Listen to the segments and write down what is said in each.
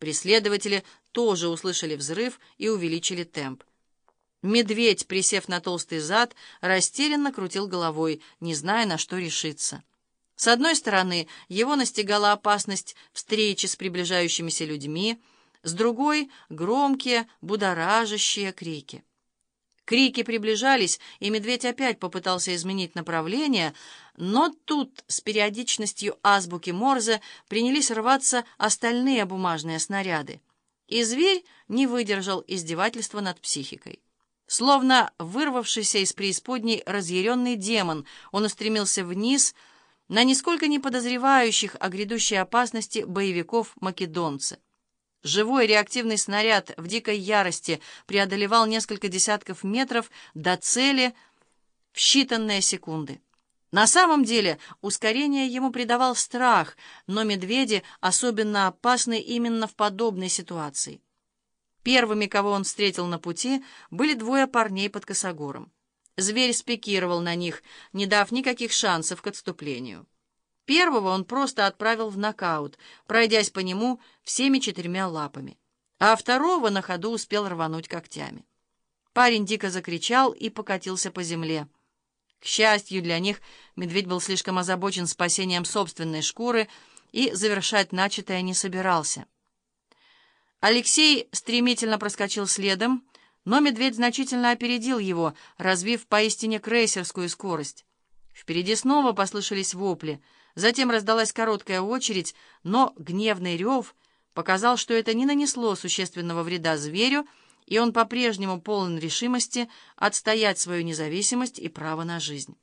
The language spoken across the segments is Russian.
Преследователи тоже услышали взрыв и увеличили темп. Медведь, присев на толстый зад, растерянно крутил головой, не зная, на что решиться. С одной стороны, его настигала опасность встречи с приближающимися людьми, с другой — громкие, будоражащие крики. Крики приближались, и медведь опять попытался изменить направление, но тут с периодичностью азбуки Морзе принялись рваться остальные бумажные снаряды, и зверь не выдержал издевательства над психикой. Словно вырвавшийся из преисподней разъяренный демон, он устремился вниз на нисколько не подозревающих о грядущей опасности боевиков-македонцев. Живой реактивный снаряд в дикой ярости преодолевал несколько десятков метров до цели в считанные секунды. На самом деле ускорение ему придавал страх, но медведи особенно опасны именно в подобной ситуации. Первыми, кого он встретил на пути, были двое парней под косогором. Зверь спикировал на них, не дав никаких шансов к отступлению. Первого он просто отправил в нокаут, пройдясь по нему всеми четырьмя лапами, а второго на ходу успел рвануть когтями. Парень дико закричал и покатился по земле. К счастью для них, медведь был слишком озабочен спасением собственной шкуры и завершать начатое не собирался. Алексей стремительно проскочил следом, но медведь значительно опередил его, развив поистине крейсерскую скорость. Впереди снова послышались вопли — Затем раздалась короткая очередь, но гневный рев показал, что это не нанесло существенного вреда зверю, и он по-прежнему полон решимости отстоять свою независимость и право на жизнь.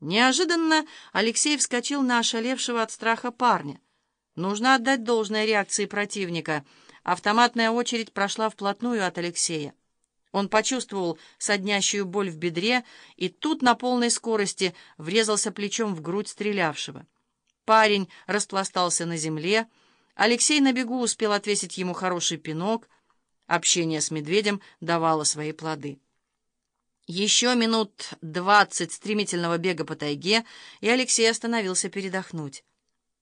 Неожиданно Алексей вскочил на ошалевшего от страха парня. Нужно отдать должное реакции противника. Автоматная очередь прошла вплотную от Алексея. Он почувствовал соднящую боль в бедре и тут на полной скорости врезался плечом в грудь стрелявшего. Парень распластался на земле. Алексей на бегу успел отвесить ему хороший пинок. Общение с медведем давало свои плоды. Еще минут двадцать стремительного бега по тайге, и Алексей остановился передохнуть.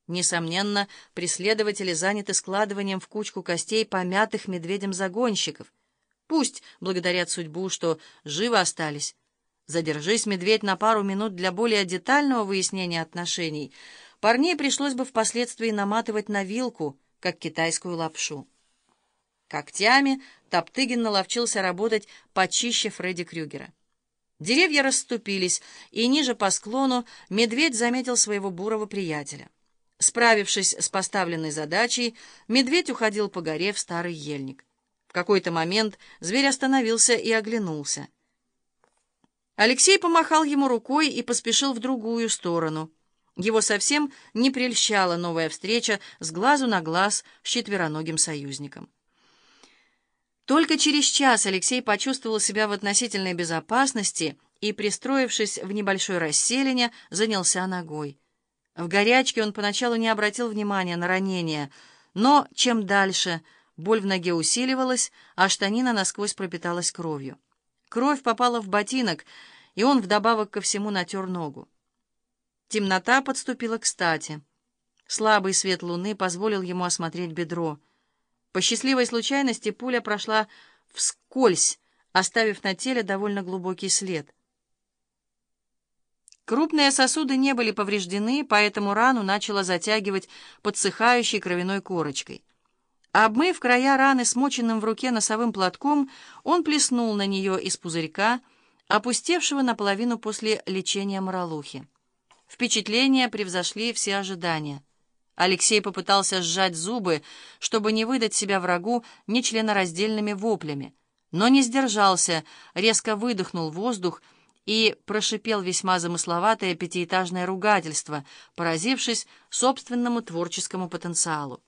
Несомненно, преследователи заняты складыванием в кучку костей помятых медведем загонщиков. Пусть благодарят судьбу, что живы остались. Задержись, медведь, на пару минут для более детального выяснения отношений — Парней пришлось бы впоследствии наматывать на вилку, как китайскую лапшу. Когтями Топтыгин наловчился работать почище Фредди Крюгера. Деревья расступились, и ниже по склону медведь заметил своего бурого приятеля. Справившись с поставленной задачей, медведь уходил по горе в старый ельник. В какой-то момент зверь остановился и оглянулся. Алексей помахал ему рукой и поспешил в другую сторону — его совсем не прельщала новая встреча с глазу на глаз с четвероногим союзником. Только через час Алексей почувствовал себя в относительной безопасности и, пристроившись в небольшой расселине, занялся ногой. В горячке он поначалу не обратил внимания на ранение, но чем дальше боль в ноге усиливалась, а штанина насквозь пропиталась кровью. Кровь попала в ботинок, и он вдобавок ко всему натер ногу. Темнота подступила кстати. Слабый свет луны позволил ему осмотреть бедро. По счастливой случайности пуля прошла вскользь, оставив на теле довольно глубокий след. Крупные сосуды не были повреждены, поэтому рану начало затягивать подсыхающей кровяной корочкой. Обмыв края раны смоченным в руке носовым платком, он плеснул на нее из пузырька, опустевшего наполовину после лечения моролухи. Впечатления превзошли все ожидания. Алексей попытался сжать зубы, чтобы не выдать себя врагу нечленораздельными воплями, но не сдержался, резко выдохнул воздух и прошипел весьма замысловатое пятиэтажное ругательство, поразившись собственному творческому потенциалу.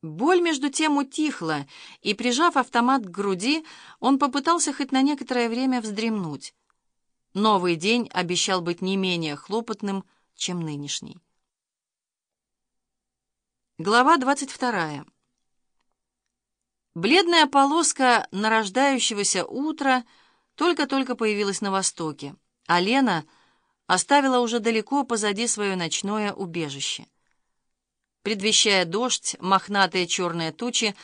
Боль между тем утихла, и, прижав автомат к груди, он попытался хоть на некоторое время вздремнуть. Новый день обещал быть не менее хлопотным, чем нынешний. Глава 22. Бледная полоска нарождающегося утра только-только появилась на востоке, а Лена оставила уже далеко позади свое ночное убежище. Предвещая дождь, мохнатые черные тучи